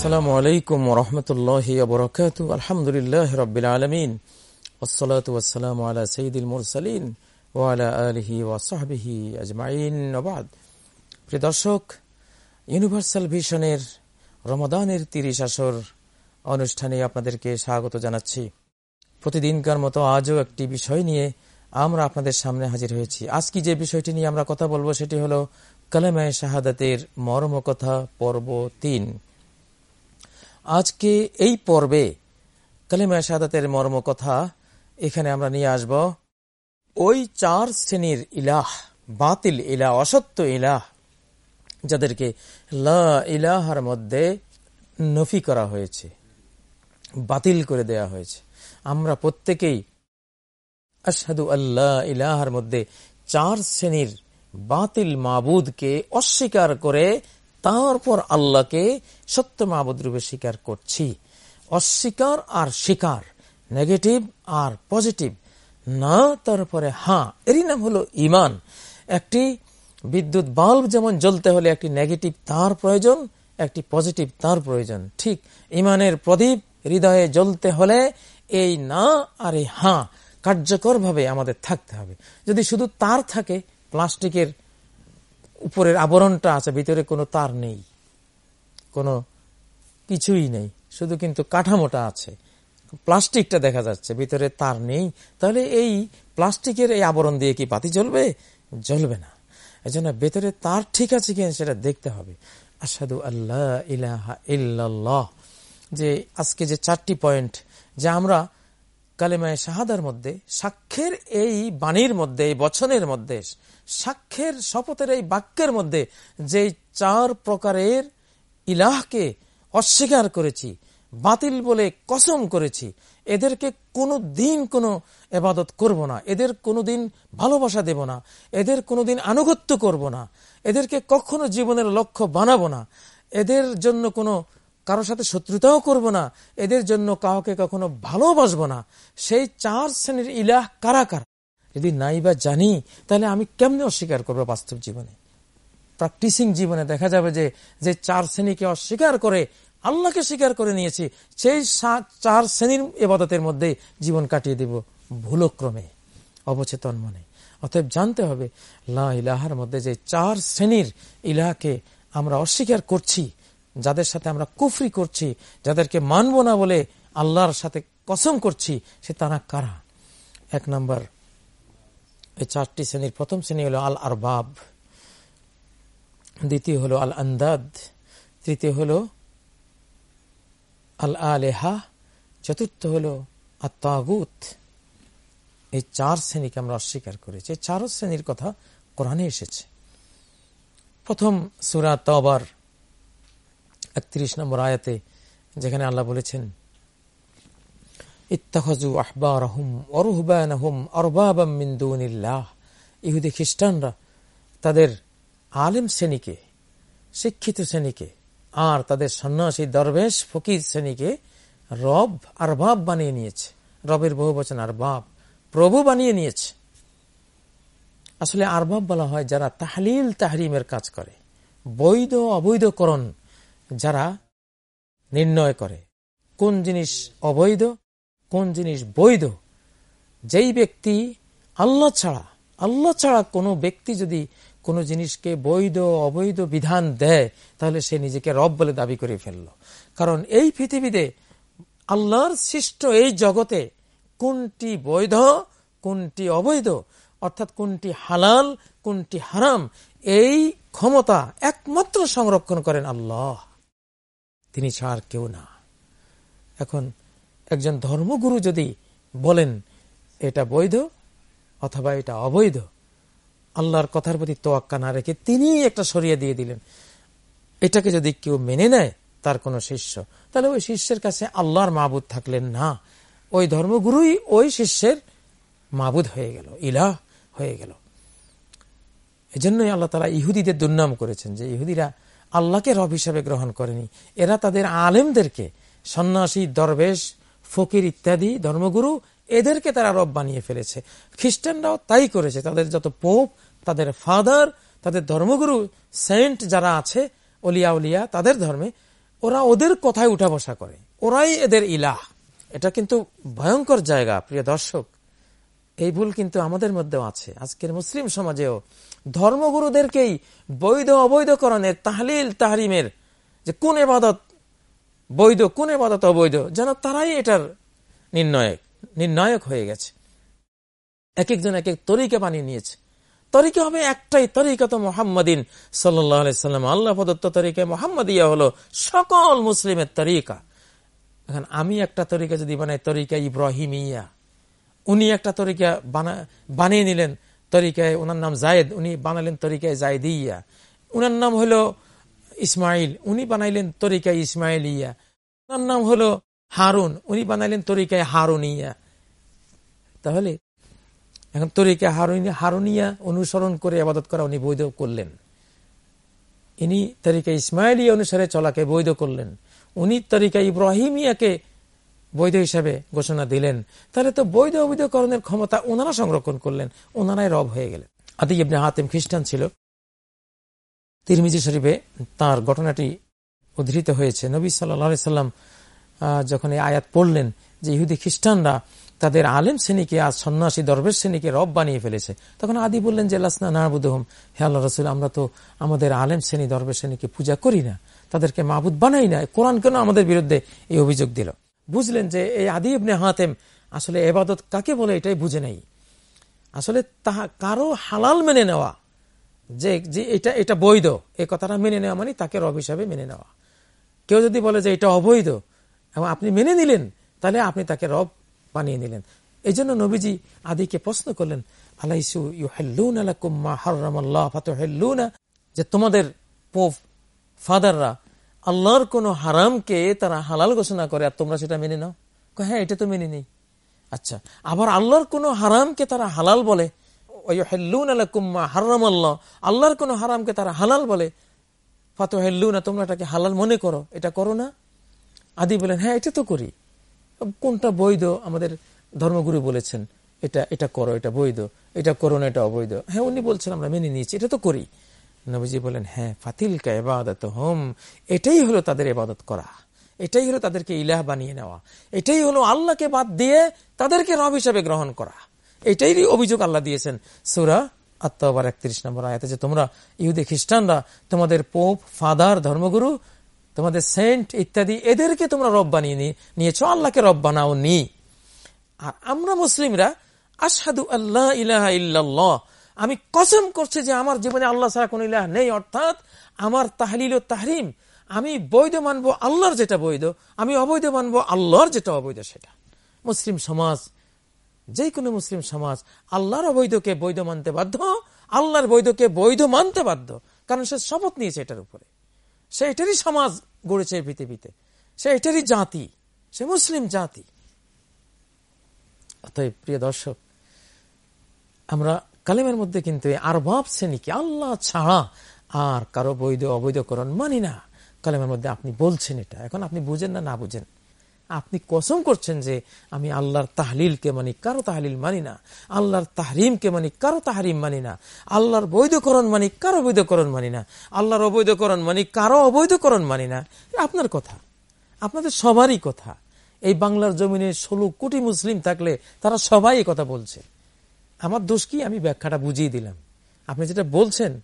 আসসালামু আলাইকুম রহমতুল্লাহ বরকাত আলহামদুলিল্লাহ রবিল আলমিন। ওসলাত ওসালাম আলা সঈদুল মুরসালিন ওয়ালা আলহি ওয়াসাহবিহি আজমাইন। নবাদ প্রিয় দর্শক, ইউনিভার্সাল ভিশনের রমাদানের তিরিশ আসর অনুষ্ঠানে আপনাদেরকে স্বাগত জানাচ্ছি। প্রতিদিনকার মতো আজও একটি বিষয় নিয়ে আমরা আপনাদের সামনে হাজির হয়েছি। আজকে যে বিষয়টি নিয়ে আমরা কথা বলব সেটি হলো কালেমায় শাহাদাতের মর্মকথা পর্ব তিন। আজকে এই পর্বে কালিমা শাহাদাতের মর্ম কথা এখানে আমরা নিয়ে আসব। ওই চার শ্রেণির ইলাহ, বাতিল ইলাহ, অসত্য ইলাহ, যাদেরকে লা ইলাহার মধ্যে নফি করা হয়েছে, বাতিল করে দেয়া হয়েছে। আমরা প্রত্যেকেই আসাদু আল্লাহ ইলাহার মধ্যে চার শ্রেণির বাতিল মাবুদকে অস্বীকার করে তারপর আল্লাহকে সত্য মাহবুদ রূপে স্বীকার করছি। অস্বীকার আর স্বীকার, নেগেটিভ আর পজিটিভ। না, তারপরে হ্যাঁ এরই নাম হলো ইমান একটি বিদ্যুৎ বাল্ব যেমন জ্বলতে হলে একটি নেগেটিভ তার প্রয়োজন, একটি পজিটিভ তার প্রয়োজন। ঠিক ইমানের প্রদীপ হৃদয়ে জ্বলতে হলে এই না আর এই হাঁ কার্যকরভাবে আমাদের থাকতে হবে। যদি শুধু তার থাকে, প্লাস্টিকের উপরের আবরণটা আছে, ভিতরে কোনো তার নেই, কোনো কিছুই নেই, শুধু কিন্তু কাঠামোটা আছে। প্লাস্টিকটা দেখা যাচ্ছে, ভিতরে তার নেই। তাহলে এই প্লাস্টিকের এই আবরণ দিয়ে কি বাতি জ্বলবে? জ্বলবে না। এই জন্য ভেতরে তার ঠিক আছে কিনা সেটা দেখতে হবে। আসাদু আল্লাহ ইলাহা ইল্লাল্লাহ। যে আজকে যে চারটি পয়েন্ট, যে আমরা কালেমায় শাহাদার মধ্যে সাক্ষ্যের এই বাণীর মধ্যে, এই বচনের মধ্যে সাক্ষ্যের শপথের এই বাক্যের মধ্যে যে চার প্রকারের ইলাহকে অস্বীকার করেছি, বাতিল বলে কসম করেছি, এদেরকে কোনো দিন কোনো এবাদত করব না, এদের কোনো দিন ভালোবাসা দেব না, এদের কোনো দিন আনুগত্য করব না, এদেরকে কখনো জীবনের লক্ষ্য বানাবো না, এদের জন্য কোনো কারোর সাথে শত্রুতাও করব না, এদের জন্য কাউকে কখনো ভালোবাসবো না। সেই চার শ্রেণির ইলাহ কারা কারা? যদি নাই বা জানি, তাহলে আমি কেমনে অস্বীকার করব বাস্তব জীবনে? প্র্যাকটিসিং জীবনে দেখা যাবে যে যে চার শ্রেণীকে অস্বীকার করে, আল্লাহকে স্বীকার করে নিয়েছি, সেই চার শ্রেণির এবাদতের মধ্যে জীবন কাটিয়ে দেব ভুলক্রমে, অবচেতন মনে। অতএব জানতে হবে, লা ইলাহার মধ্যে যে চার শ্রেণির ইলাহাকে আমরা অস্বীকার করছি যাদের সাথে আমরা কুফরি করছি, যাদেরকে মানব না বলে আল্লাহর সাথে কসম করছি, সে তারা কারা? এক নম্বর, এই চারটি শ্রেণির প্রথম শ্রেণি হলো আল আরবাব দ্বিতীয় হলো আল আন্দাদ তৃতীয় হলো আল আলেহা চতুর্থ হলো আত্মাগুত এই চার শ্রেণীকে আমরা অস্বীকার করেছি। এই চার শ্রেণির কথা কোরআনে এসেছে। প্রথম সুরা তবার একত্রিশ নম্বর আয়াতে যেখানে আল্লাহ বলেছেন ইত্তাখজু আহবারহুম অরুহবানহুম অরবাবাম মিন্দুনিল্লাহ ইহুদি খ্রিস্টানরা তাদের আলেম শ্রেণীকে, শিক্ষিত শ্রেণীকে, আর তাদের সন্ন্যাসী দরবেশ ফকির শ্রেণীকে রব আর বাব বানিয়ে নিয়েছে। রবের বহু বচন আর বাব প্রভু বানিয়ে নিয়েছে। আসলে আরবাব বলা হয় যারা তাহলিল তাহরিমের কাজ করে, বৈধ অবৈধকরণ যারা নির্ণয় করে। কোন জিনিস অবৈধ, কোন জিনিস বৈধ। যেই ব্যক্তি আল্লাহ ছাড়া আল্লাহ ছাড়া কোনো ব্যক্তি যদি কোনো জিনিসকে বৈধ, অবৈধ বিধান দেয়, তাহলে সে নিজেকে রব বলে দাবি করে ফেলল। কারণ এই পৃথিবীতে আল্লাহর সৃষ্ট এই জগতে কোনটি বৈধ, কোনটি অবৈধ, অর্থাৎ কোনটি হালাল, কোনটি হারাম, এই ক্ষমতা একমাত্র সংরক্ষণ করেন আল্লাহ। তিনি ছাড় কেউ না। এখন একজন ধর্মগুরু যদি বলেন, এটা বৈধ অথবা এটা অবৈধ? আল্লাহর কথার প্রতি তোয়াক্কা না রেখে তিনি একটা সরিয়ে দিয়ে দিলেন। এটাকে যদি কেউ মেনে নেয়, তার কোন শিষ্য। তাহলে ওই শিষ্যের কাছে আল্লাহর মাবুদ থাকলেন না। ওই ধর্মগুরুই ওই শিষ্যের মাবুদ হয়ে গেল, ইলাহ হয়ে গেল। এজন্যই আল্লাহ তালা ইহুদিদের দুর্নাম করেছেন যে ইহুদিরা আল্লাহকে রব হিসাবে গ্রহণ করেনি। এরা তাদের আলেমদেরকে, সন্ন্যাসী, দরবেশ, ফকির ইত্যাদি ধর্মগুরু, এদেরকে তারা রব বানিয়ে ফেলেছে। খ্রিস্টানরাও তাই করেছে। তাদের যত পোপ, তাদের ফাদার, তাদের ধর্মগুরু, সেন্ট যারা আছে, অলিয়া উলিয়া, তাদের ধর্মে, ওরা ওদের কথায় উঠা বসা করে। ওরাই এদের ইলাহ। এটা কিন্তু ভয়ঙ্কর জায়গা, প্রিয় দর্শক। এই ভুল কিন্তু আমাদের মধ্যেও আছে। আজকের মুসলিম সমাজেও ধর্মগুরুদেরকেই বৈধ অবৈধকরণের তাহলিল তাহরিমের যে কোন এবাদত বৈধ, কোন এবাদত অবৈধ, যেন তারাই এটার নির্ণয়ক, নির্ণায়ক হয়ে গেছে। এক একজন এক এক তরিকা বানিয়ে নিয়েছে। তরিকা হবে একটাই তরিকা তো মোহাম্মদিন সাল্লাম। আল্লাহ প্রদত্ত তরিকা মোহাম্মদিয়া হলো সকল মুসলিমের তরিকা। এখন আমি একটা তরিকা যদি বানাই, তরিকা ইব্রাহিমিয়া। উনি একটা তরিকা বানিয়ে নিলেন তরিকায় ওনার নাম জায়েদ, উনি বানালেন তরিকায় জায়দিয়া। উনার নাম হলো ইসমাইল, উনি বানাইলেন তরিকায় ইসমাইলিয়া। ওনার নাম হলো হারুন, উনি বানাইলেন তরিকায় হারুনিয়া। তাহলে, এখন তরিকা হারুনিয়া হারুনিয়া অনুসরণ করে আবাদত করা উনি বৈধ করলেন। ইনি তরিকা ইসমাইলিয়া অনুসারে চলাকে বৈধ করলেন। উনি তরিকা ইব্রাহিমিয়াকে বৈধ হিসাবে ঘোষণা দিলেন। তাহলে তো বৈধ অবৈধকরণের ক্ষমতা ওনারা সংরক্ষণ করলেন, ওনারাই রব হয়ে গেলেন। আদি ইবনে হাতেম খ্রিস্টান ছিল। তিরমিজি শরীফে তার ঘটনাটি উদ্ধৃত হয়েছে। নবী সাল্লা সাল্লাম যখন এই আয়াত পড়লেন যে ইহুদি খ্রিস্টানরা তাদের আলেম শ্রেণীকে আজ সন্ন্যাসী, দরবেশ শ্রেণীকে রব বানিয়ে ফেলেছে, তখন আদি বললেন যে, লাসনা নারবুদহম হে আল্লাহ রসুল, আমরা তো আমাদের আলেম শ্রেণি, দরবেশ শ্রেণীকে পূজা করি না। তাদেরকে মাহবুদ বানাই না কোরআন কেন আমাদের বিরুদ্ধে এই অভিযোগ দিল? বুঝলেন যে এই আদি ইবনে হাতেম আসলে এবাদত কাকে বলে এটাই বুঝে নেই। আসলে তাহা কারও হালাল মেনে নেওয়া, যে যে এটা এটা বৈধ এই কথাটা মেনে নেওয়া মানে তাকে রব হিসাবে মেনে নেওয়া। কেউ যদি বলে যে এটা অবৈধ, এবং আপনি মেনে নিলেন, তাহলে আপনি তাকে রব বানিয়ে নিলেন। এই জন্য নবীজি আদিকে প্রশ্ন করলেন, আলাইসু ইউ হেল্লুন আলাকুম্মা হারামাল্লাহ ফাতুহেল্লুনা? যে তোমাদের পোফ ফাদাররা আল্লাহর কোন হারামকে তারা হালাল ঘোষণা করে, আর তোমরা সেটা মেনে নাও। হ্যাঁ এটা তো মেনে নেই। আচ্ছা আবার আল্লাহর কোন হারামকে তারা হালাল বলে হারাম আল্লাহ। আল্লাহর কোন হারামকে তারা হালাল বলে ফাতো হেল্লুনা তোমরা এটাকে হালাল মনে করো। এটা করো না। আদি বলেন হ্যাঁ এটা তো করি। কোনটা বৈধ? আমাদের ধর্মগুরু বলেছেন, এটা এটা করো, এটা বৈধ। এটা করো না, এটা অবৈধ। হ্যাঁ উনি বলছেন, আমরা মেনে নিয়েছি, এটা তো করি। নবীজি বলেন হ্যাঁ ফাতিলকা এবাদত হোম এটাই হলো তাদের এবাদত করা। এটাই হলো তাদেরকে ইলাহ বানিয়ে নেওয়া। এটাই হলো আল্লাহকে বাদ দিয়ে তাদেরকে রব হিসাবে গ্রহণ করা। এটাই অভিযোগ আল্লাহ দিয়েছেন। সুরা আত্মাবার একত্রিশ নম্বর আয়াতে যে তোমরা ইহুদি খ্রিস্টানরা, তোমাদের পোপ, ফাদার, ধর্মগুরু, তোমাদের সেন্ট ইত্যাদি, এদেরকে তোমরা রব বানিয়ে নিয়েছ, আল্লাহকে রব বানাও নি আর আমরা মুসলিমরা আসাদু আল্লাহ ইলাহা ইল্লাল্লাহ আমি কসম করছি যে আমার জীবনে আল্লাহ ছাড়া কোন ইলাহ নেই, অর্থাৎ আমার তাহলিল ও তাহরিম, আমি বৈধ মানব আল্লাহর যেটা বৈধ, আমি অবৈধ মানব আল্লাহর যেটা অবৈধ সেটা। মুসলিম সমাজ, যে কোনো মুসলিম সমাজ, আল্লাহর অবৈধকে বৈধ মানতে বাধ্য, আল্লাহর বৈধকে বৈধ মানতে বাধ্য, কারণ সে শপথ নিয়েছে এটার উপরে। সে এটারই সমাজ গড়েছে পৃথিবীতে। সে এটারই জাতি। সে মুসলিম জাতি। অতএব প্রিয় দর্শক, আমরা কালেমের মধ্যে কিন্তু আরবাব শ্রেণীকে আল্লাহ ছাড়া আর কারও বৈধ অবৈধকরণ মানি না। কালেমের মধ্যে আপনি বলছেন এটা। এখন আপনি বুঝেন না না বুঝেন? আপনি কসম করছেন যে আমি আল্লাহর তাহলিলকে মানি, কারও তাহলিল মানি না। আল্লাহর তাহরিমকে মানি, কারও তাহরিম মানি না। আল্লাহর বৈধকরণ মানি, কারও বৈধকরণ মানি না। আল্লাহর অবৈধকরণ মানি, কারও অবৈধকরণ মানি না। আপনার কথা। আপনাদের সবারই কথা। এই বাংলার জমিনে ষোলো কোটি মুসলিম থাকলে তারা সবাই কথা বলছে। আমার দোষ কি? আমি ব্যাখ্যাটা বুঝিয়ে দিলাম। আপনি যেটা বলছেন,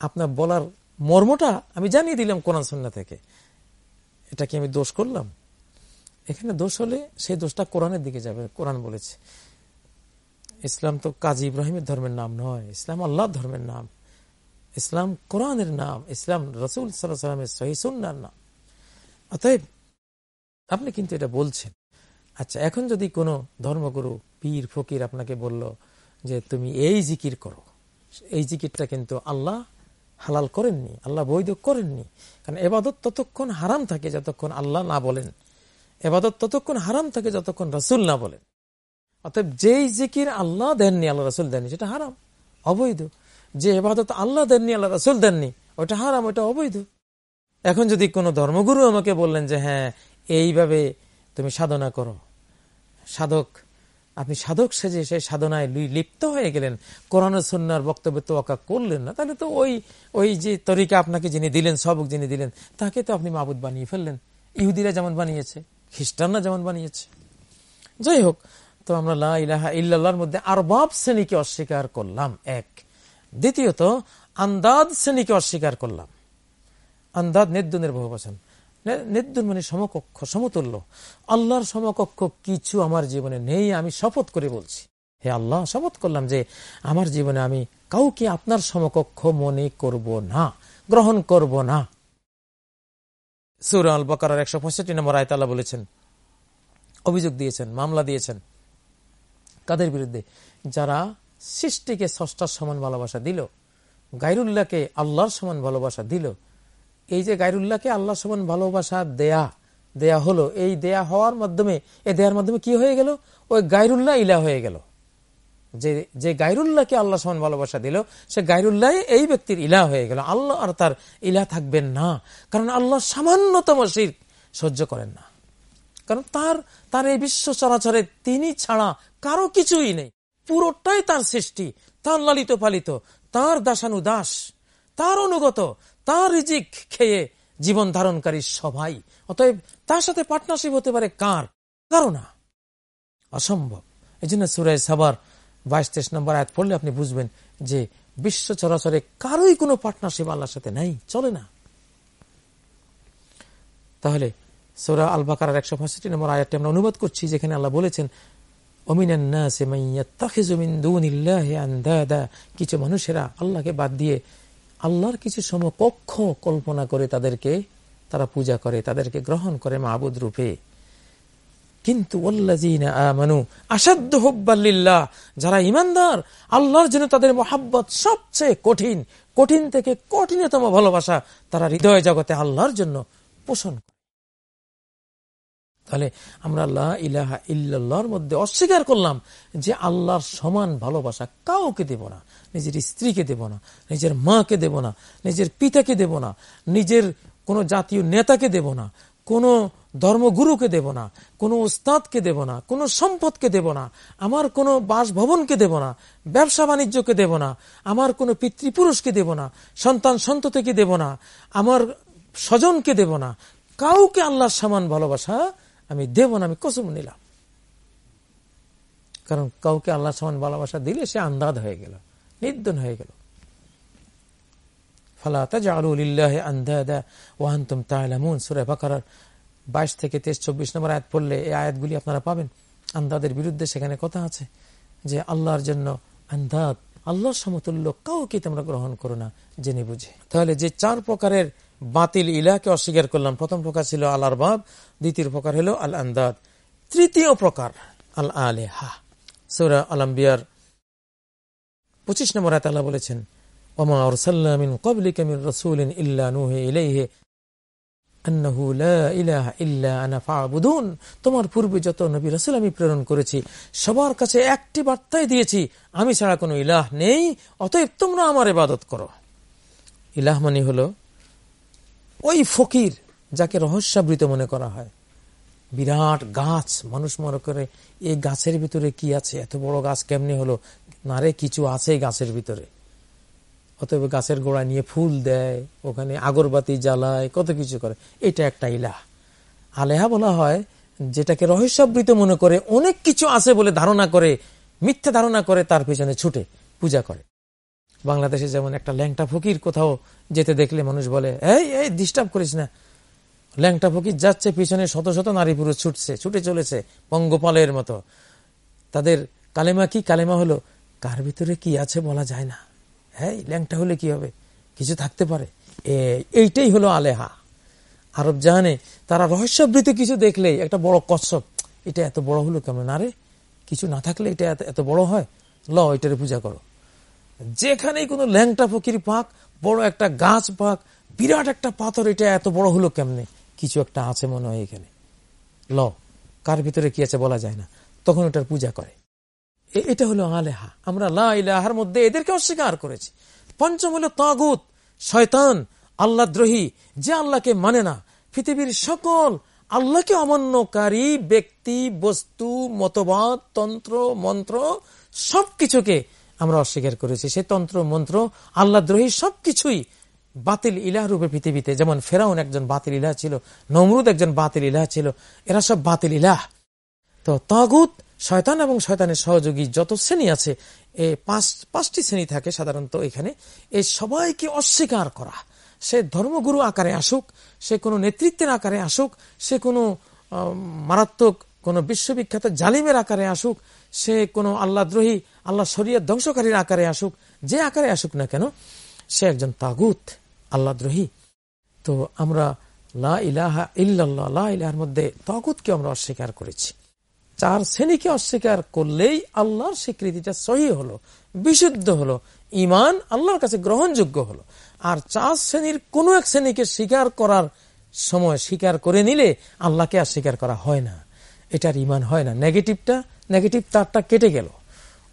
আপনার বলার মর্মটা আমি জানিয়ে দিলাম কোরআন সন্না থেকে। এটা কি আমি দোষ করলাম? এখানে দোষ হলে সেই দোষটা কোরআনের দিকে যাবে, কোরআন বলেছে। ইসলাম তো কাজী ইব্রাহিমের ধর্মের নাম নয়, ইসলাম আল্লাহ ধর্মের নাম। ইসলাম কোরআনের নাম, ইসলাম রসুল সাল্লামের সহিসুন্নার নাম। অতএব আপনি কিন্তু এটা বলছেন। আচ্ছা এখন যদি কোনো ধর্মগুরু পীর ফকির আপনাকে বলল যে তুমি এই জিকির করো। এই জিকিরটা কিন্তু আল্লাহ হালাল করেননি, আল্লাহ বৈধ করেননি। কারণ এবাদত ততক্ষণ হারাম থাকে যতক্ষণ আল্লাহ না বলেন। এবাদত ততক্ষণ হারাম থাকে যতক্ষণ রসুল না বলেন। অতএব যেই জিকির আল্লাহ দেননি, আল্লাহ রসুল দেননি, সেটা হারাম, অবৈধ। যে এবাদত আল্লাহ দেননি, আল্লাহ রসুল দেননি, ওটা হারাম, ওটা অবৈধ। এখন যদি কোনো ধর্মগুরু আমাকে বললেন যে হ্যাঁ এইভাবে তুমি সাধনা করো, সাধক আপনি সাধক সেজে সেই সাধনায় লিপ্ত হয়ে গেলেন। কোরআন সন্ন্যার বক্তব্য তোয়াক্কা করলেন না। তাহলে তো ওই ওই যে তরিকা আপনাকে যিনি দিলেন, সবক যিনি দিলেন, তাকে তো আপনি মাবুদ বানিয়ে ফেললেন। ইহুদিরা যেমন বানিয়েছে, খ্রিস্টানরা যেমন বানিয়েছে। যাই হোক, তো আমরা লা ইলাহা ইল্লাহর মধ্যে আরবাব শ্রেণীকে অস্বীকার করলাম, এক। দ্বিতীয়ত আন্দাদ শ্রেণীকে অস্বীকার করলাম। আন্দাদ নেদ্দুনের বহু বচন নেদ্দুন মানে সমকক্ষ, সমতুল্য। আল্লাহর সমকক্ষ কিছু আমার জীবনে নেই, আমি শপথ করে বলছি। হে আল্লাহ, শপথ করলাম যে আমার জীবনে আমি কাউকে আপনার সমকক্ষ মনে করব না, গ্রহণ করব না। সুর বকার একশো পঁয়ষট্টি নম্বর আয়তাল্লাহ বলেছেন, অভিযোগ দিয়েছেন, মামলা দিয়েছেন। কাদের বিরুদ্ধে? যারা সৃষ্টিকে ষষ্ঠার সমান ভালোবাসা দিল গাইরুল্লাহকে আল্লাহর সমান ভালোবাসা দিল এই যে গাইরুল্লাহকে আল্লাহ সমান ভালোবাসা দেয়া দেয়া হলো, এই দেয়া হওয়ার মাধ্যমে এ দেয়ার মাধ্যমে কি হয়ে গেল? ওই গাইরুল্লাহ ইলা হয়ে গেল। যে যে গাইরুল্লাহকে আল্লাহ সমান ভালোবাসা দিল, সে গাইরুল্লাহ এই ব্যক্তির ইলা হয়ে গেল। আল্লাহ আর তার ইলা থাকবেন না। কারণ আল্লাহ সামান্যতম শির সহ্য করেন না। কারণ তার তার এই বিশ্ব চরাচরে তিনি ছাড়া কারও কিছুই নেই। পুরোটাই তার সৃষ্টি, তার লালিত পালিত, তার দাসানু দাস তার অনুগত তার রিজিক খেয়ে জীবন ধারণকারী সবাই। অতএব তার সাথে পার্টনারশিপ হতে পারে কার? কারও না অসম্ভব। এই জন্য সুরাই সাবার বাইশ তেইশ নম্বর আয়াত পড়লে আপনি বুঝবেন যে বিশ্ব চরাচরে কারোই কোনো পার্টনারশিপ আল্লাহর সাথে নেই। চলে না। তাহলে সোরা আল বাকার একশো পঁয়ষট্টি নম্বর আয়াতটি আমরা অনুবাদ করছি যেখানে আল্লাহ বলেছেন কিছু মানুষেরা আল্লাহকে বাদ দিয়ে আল্লাহর কিছু সমকক্ষ কল্পনা করে তাদেরকে, তারা পূজা করে, তাদেরকে গ্রহণ করে মাহবুদ রূপে। কিন্তু যারা ইমানদার আল্লাহর জন্য তাদের মহাব্বত সবচেয়ে কঠিন কঠিন থেকে কঠিনতম ভালোবাসা তারা হৃদয় জগতে আল্লাহর জন্য পোষণ তাহলে আমরা ইলাহা ইল্লাহর মধ্যে অস্বীকার করলাম যে আল্লাহর সমান ভালোবাসা কাউকে দেব না নিজের স্ত্রীকে দেব না নিজের মাকে দেব না নিজের পিতাকে দেব না নিজের কোনো জাতীয় নেতাকে দেব না কোনো ধর্মগুরুকে দেব না কোনো উস্তাদকে দেব না কোনো সম্পদকে দেব না আমার কোনো বাসভবনকে দেব না ব্যবসা বাণিজ্যকে দেব না আমার কোনো পিতৃপুরুষকে দেব না সন্তান সন্ততিকে দেব না আমার স্বজনকে দেব না কাউকে আল্লাহর সমান ভালোবাসা আমি দেব না, আমি কসম নিলাম। কারণ কাউকে আল্লাহ সমান ভালোবাসা দিলে সে আন্দাদ হয়ে গেল নির্দন হয়ে গেল। থেকে তেইশ, চব্বিশ নম্বর আয়াত পড়লে এই আপনারা পাবেন। আন্দাদের বিরুদ্ধে সেখানে কথা আছে যে আল্লাহর জন্য আল্লাহর সমতুল্য কাউকে তোমরা গ্রহণ করো না, জেনে বুঝে। তাহলে যে চার প্রকারের বাতিল ইলাকে অস্বীকার করলাম। প্রথম প্রকার ছিল আল আরবাব দ্বিতীয় প্রকার হলো আল আন্দাদ তৃতীয় প্রকার আল আলেহা সৌরা আলম্বিয়ার পঁচিশ নম্বর আতাল্লাহ বলেছেন, ওমা ওরসাল্লামিন কবলিকা মির রাসূলিন ইল্লা নুহি ইলাইহি তোমার পূর্বে যত নবী রাসূল আমি প্রেরণ করেছি, সবার কাছে একটি বার্তাই দিয়েছি, আমি ছাড়া কোনো ইলাহ নেই, অতএব তোমরা আমার ইবাদত করো। ইলাহ মানে হলো ওই ফকির যাকে রহস্যাবৃত মনে করা হয়। বিরাট গাছ, মানুষ মনে করে, এই গাছের ভিতরে কি আছে? এত বড় গাছ কেমনি হলো? নারে কিছু আছে গাছের ভিতরে। অতএব গাছের গোড়া নিয়ে ফুল দেয়, ওখানে আগরবাতি জ্বালায়, কত কিছু করে। এটা একটা ইলাহ। আলেহা বলা হয়, যেটাকে রহস্যাবৃত মনে করে অনেক কিছু আছে বলে ধারণা করে, মিথ্যা ধারণা করে তার পিছনে ছুটে, পূজা করে। বাংলাদেশে যেমন একটা ল্যাংটা ফকির কোথাও যেতে দেখলে মানুষ বলে, এই এই ডিস্টার্ব করিস না। ল্যাংটা ফকির যাচ্ছে, পিছনে শত শত নারী পুরুষ ছুটছে, ছুটে চলেছে পঙ্গপালের মতো। তাদের কালেমা কি? কালেমা হলো, কার ভিতরে কি আছে বলা যায় না? হ্যাঁ ল্যাংটা হলে কি হবে? কিছু থাকতে পারে। এইটাই হলো আলেহা। আরব জাহানে তারা রহস্যবৃত কিছু দেখলেই একটা বড় কচ্ছপ, এটা এত বড় হলো কেমন? আরে, কিছু না থাকলে এটা এত বড় হয়? ল এটারে পূজা করো। যেখানেই কোনো ল্যাংটা ফকির পাক, বড় একটা গাছ পাক, বিরাট একটা পাথর, এটা এত বড় হলো কেমনে? কিছু একটা আছে মনে হয় এখানে। ল, কার ভিতরে কি আছে বলা যায় না। তখন ওটার পূজা করে। এটা হলো আলেহা। আমরা লাহার মধ্যে এদেরকে অস্বীকার করেছি। পঞ্চম হলো তাগুত, শয়তান, আল্লাহ দ্রোহী, যে আল্লাহকে মানে না। পৃথিবীর সকল আল্লাহকে অমান্যকারী ব্যক্তি, বস্তু, মতবাদ, তন্ত্র, মন্ত্র, সবকিছুকে আমরা অস্বীকার করেছি। সে তন্ত্র, মন্ত্র, আল্লাহ দ্রোহী সবকিছুই বাতিল ইলাহ রূপে পৃথিবীতে। যেমন ফেরাউন একজন বাতিল ইলাহ ছিল, নমরুদ একজন বাতিল ইলাহ ছিল, এরা সব বাতিল ইলাহ। তো তাগুত, শয়তান এবং শয়তানের সহযোগী যত শ্রেণি আছে, এ পাঁচ, পাঁচটি শ্রেণি থাকে সাধারণত এখানে এই সবাইকে অস্বীকার করা। সে ধর্মগুরু আকারে আসুক, সে কোনো নেতৃত্বের আকারে আসুক, সে কোনো মারাত্মক কোনো বিশ্ববিখ্যাত জালিমের আকারে আসুক, সে কোনো আল্লাহদ্রোহী, আল্লাহ শরিয়া ধ্বংসকারীর আকারে আসুক, যে আকারে আসুক না কেন, সে একজন তাগুত, আল্লাহদ্রোহী। তো আমরা লা ইলাহা ইল্লাল্লাহ, লা ইলাহার মধ্যে তাগুতকে আমরা অস্বীকার করেছি। চার শ্রেণীকে অস্বীকার করলেই আল্লাহর স্বীকৃতিটা সহি হলো, বিশুদ্ধ হলো ইমান আল্লাহর কাছে গ্রহণযোগ্য হলো। আর চার শ্রেণির কোন এক শ্রেণীকে স্বীকার করার সময় স্বীকার করে নিলে আল্লাহকে আর স্বীকার করা হয় না। এটার ইমান হয় না। নেগেটিভটা নেগেটিভ তারটা কেটে গেল।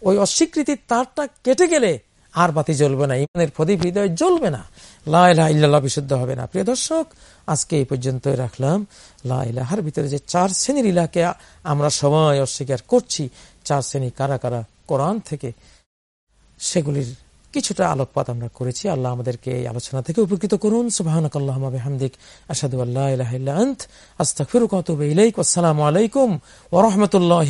ওই অস্বীকৃতির তারটা কেটে গেলে আর বাতি জ্বলবে না। ইমানের প্রদীপ হৃদয় জ্বলবে না। লাহ বিশুদ্ধ হবে না। প্রিয় দর্শক, আজকে এই পর্যন্ত রাখলাম। লাহার ভিতরে যে চার শ্রেণির ইলাকে আমরা সময় অস্বীকার করছি, চার শ্রেণি কারা কারা কোরআন থেকে সেগুলির কিছুটা আলোকপাত আমরা করেছি। আল্লাহ আমাদেরকে এই আলোচনা থেকে উপকৃত করুন। সুবাহানকাল্লাহমদিক আসাদু আল্লাহ আলাইকুম ওরহমতুল্লাহ